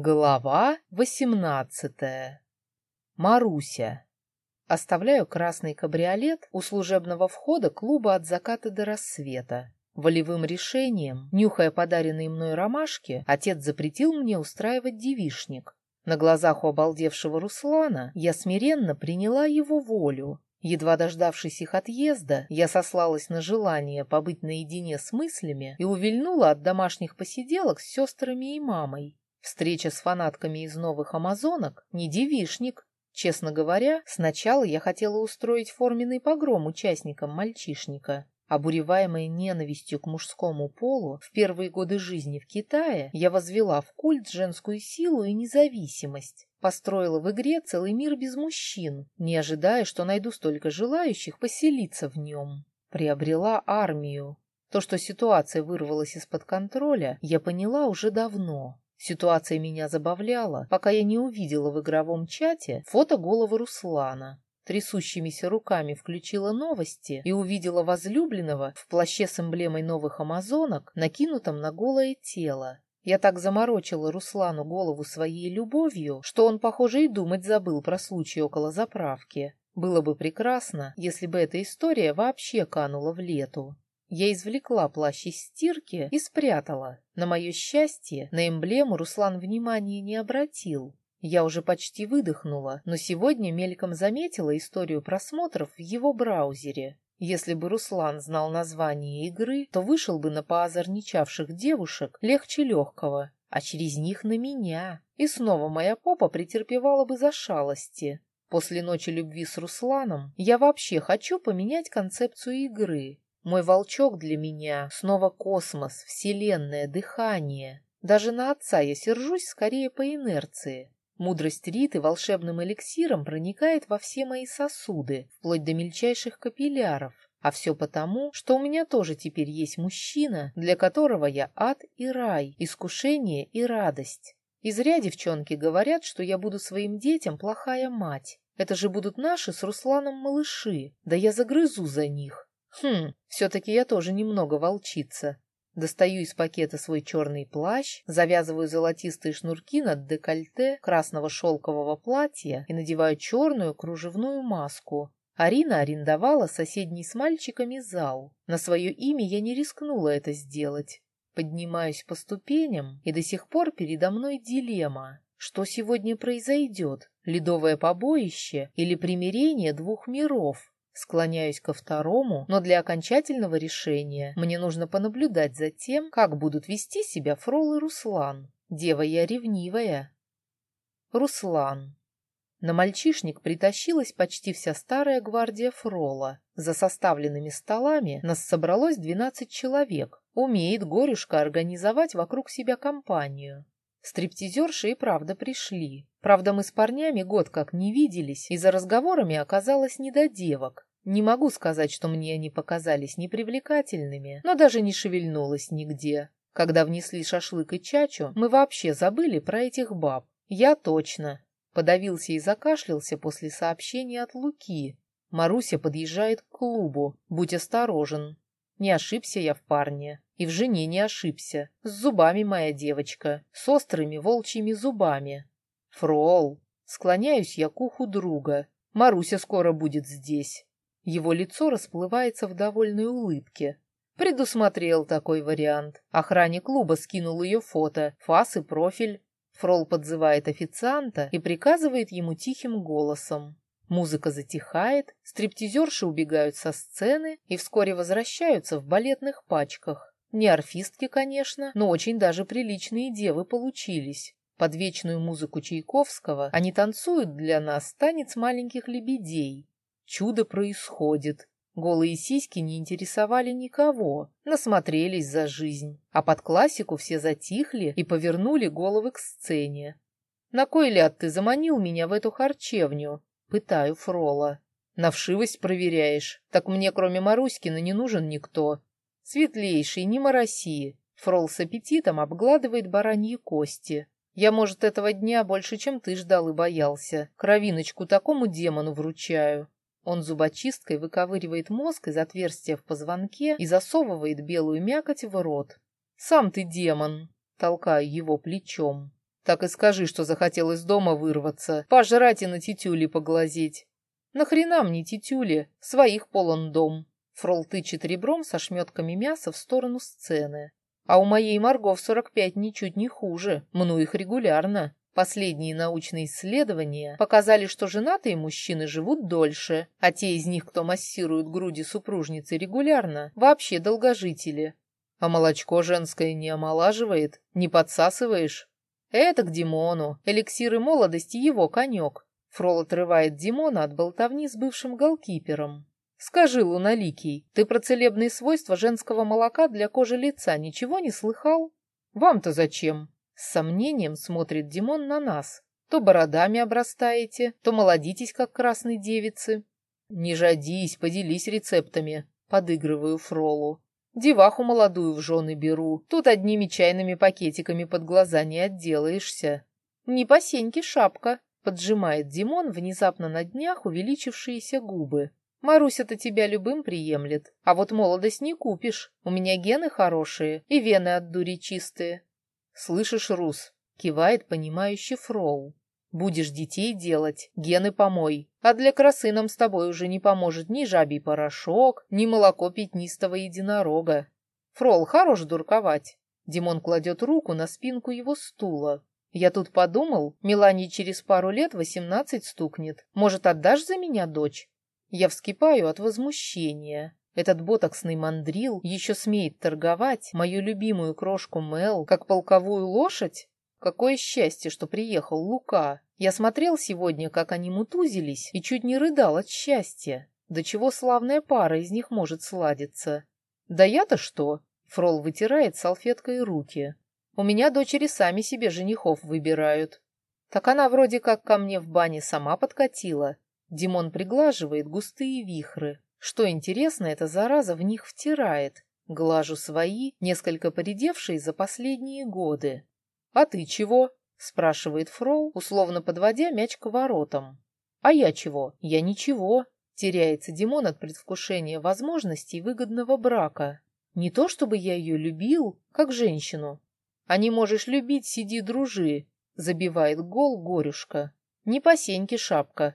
Глава восемнадцатая. Маруся. Оставляю красный кабриолет у служебного входа клуба от заката до рассвета. Волевым решением, нюхая подаренные мной ромашки, отец запретил мне устраивать девишник. На глазах у обалдевшего Руслана я смиренно приняла его волю. Едва дождавшись их отъезда, я сослалась на желание побыть наедине с мыслями и увильнула от домашних посиделок с сестрами и мамой. Встреча с фанатками из новых амазонок — не девишник. Честно говоря, сначала я хотела устроить форменный погром участникам мальчишника. Обуреваемая ненавистью к мужскому полу, в первые годы жизни в Китае я возвела в культ женскую силу и независимость. Построила в игре целый мир без мужчин, не ожидая, что найду столько желающих поселиться в нем. Приобрела армию. То, что ситуация вырвалась из-под контроля, я поняла уже давно. Ситуация меня забавляла, пока я не увидела в игровом чате фото головы Руслана. Трясущимися руками включила новости и увидела возлюбленного в плаще с эмблемой новых амазонок, накинутом на голое тело. Я так заморочила Руслану голову своей любовью, что он, похоже, и думать забыл про случай около заправки. Было бы прекрасно, если бы эта история вообще канула в лету. Я извлекла плащ из стирки и спрятала. На мое счастье, на эмблему Руслан внимания не обратил. Я уже почти выдохнула, но сегодня мельком заметила историю просмотров в его браузере. Если бы Руслан знал название игры, то вышел бы на поозорничавших девушек легче легкого, а через них на меня. И снова моя попа претерпевала бы за шалости. После ночи любви с Русланом я вообще хочу поменять концепцию игры. Мой волчок для меня снова космос, вселенная, дыхание. Даже на отца я сержусь скорее по инерции. Мудрость Риты волшебным эликсиром проникает во все мои сосуды, вплоть до мельчайших капилляров. А все потому, что у меня тоже теперь есть мужчина, для которого я ад и рай, искушение и радость. И зря девчонки говорят, что я буду своим детям плохая мать. Это же будут наши с Русланом малыши, да я загрызу за них. Хм, все-таки я тоже немного волчица. Достаю из пакета свой черный плащ, завязываю золотистые шнурки над декольте красного шелкового платья и надеваю черную кружевную маску. Арина арендовала соседний с мальчиками зал. На свое имя я не рискнула это сделать. Поднимаюсь по ступеням, и до сих пор передо мной дилемма. Что сегодня произойдет? Ледовое побоище или примирение двух миров? Склоняюсь ко второму, но для окончательного решения мне нужно понаблюдать за тем, как будут вести себя Фрол и Руслан. Дева я ревнивая. Руслан. На мальчишник притащилась почти вся старая гвардия Фрола. За составленными столами нас собралось двенадцать человек. Умеет горюшка организовать вокруг себя компанию. Стриптизерши и правда пришли. Правда, мы с парнями год как не виделись, и за разговорами оказалось не до девок. Не могу сказать, что мне они показались непривлекательными, но даже не шевельнулась нигде. Когда внесли шашлык и чачу, мы вообще забыли про этих баб. Я точно. Подавился и закашлялся после сообщения от Луки. Маруся подъезжает к клубу. Будь осторожен. Не ошибся я в парне. И в жене не ошибся. С зубами моя девочка. С острыми волчьими зубами. Фрол. Склоняюсь я к уху друга. Маруся скоро будет здесь. Его лицо расплывается в довольной улыбке. Предусмотрел такой вариант. Охранник клуба скинул ее фото, фас и профиль. Фрол подзывает официанта и приказывает ему тихим голосом. Музыка затихает, стриптизерши убегают со сцены и вскоре возвращаются в балетных пачках. Не орфистки, конечно, но очень даже приличные девы получились. Под вечную музыку Чайковского они танцуют для нас танец маленьких лебедей. Чудо происходит. Голые сиськи не интересовали никого, насмотрелись за жизнь. А под классику все затихли и повернули головы к сцене. «На кой ляд ты заманил меня в эту харчевню?» Пытаю Фрола. «На вшивость проверяешь. Так мне, кроме Маруськина, не нужен никто. Светлейший, не мороси». Фрол с аппетитом обгладывает бараньи кости. «Я, может, этого дня больше, чем ты ждал и боялся. Кровиночку такому демону вручаю». Он зубочисткой выковыривает мозг из отверстия в позвонке и засовывает белую мякоть в рот. «Сам ты демон!» — толкаю его плечом. Так и скажи, что захотел из дома вырваться, пожрать и на тетюли поглазеть. Нахрена мне тетюли? Своих полон дом. Фрол тычет ребром со шметками мяса в сторону сцены. А у моей Марго в 45 ничуть не хуже. Мну их регулярно. Последние научные исследования показали, что женатые мужчины живут дольше, а те из них, кто массирует груди супружницы регулярно, вообще долгожители. А молочко женское не омолаживает, не подсасываешь? Это к Димону. Эликсиры молодости его конек. Фрол отрывает Димона от болтовни с бывшим голкипером. «Скажи, Луналикий, ты про целебные свойства женского молока для кожи лица ничего не слыхал? Вам-то зачем?» С сомнением смотрит Димон на нас. То бородами обрастаете, то молодитесь, как красные девицы. «Не жадись, поделись рецептами», — подыгрываю Фролу. «Деваху молодую в жены беру, тут одними чайными пакетиками под глаза не отделаешься». «Не по сеньке шапка», — поджимает Димон внезапно на днях увеличившиеся губы. Маруся-то тебя любым приемлет, а вот молодость не купишь. У меня гены хорошие и вены от дури чистые. Слышишь, Рус? Кивает понимающий Фрол. Будешь детей делать, гены помой. А для красы нам с тобой уже не поможет ни жабий порошок, ни молоко пятнистого единорога. Фрол, хорош дурковать. Димон кладет руку на спинку его стула. Я тут подумал, Милане через пару лет восемнадцать стукнет. Может, отдашь за меня дочь? Я вскипаю от возмущения. Этот ботоксный мандрил еще смеет торговать мою любимую крошку Мел как полковую лошадь? Какое счастье, что приехал Лука. Я смотрел сегодня, как они мутузились, и чуть не рыдал от счастья. До чего славная пара из них может сладиться. Да я-то что? Фрол вытирает салфеткой руки. У меня дочери сами себе женихов выбирают. Так она вроде как ко мне в бане сама подкатила. Димон приглаживает густые вихры. Что интересно, эта зараза в них втирает. Глажу свои, несколько поредевшие за последние годы. «А ты чего?» — спрашивает Фроу, условно подводя мяч к воротам. «А я чего? Я ничего». Теряется Димон от предвкушения возможностей выгодного брака. Не то чтобы я ее любил, как женщину. А не можешь любить, сиди, дружи, забивает гол горюшка. Не по сеньке шапка,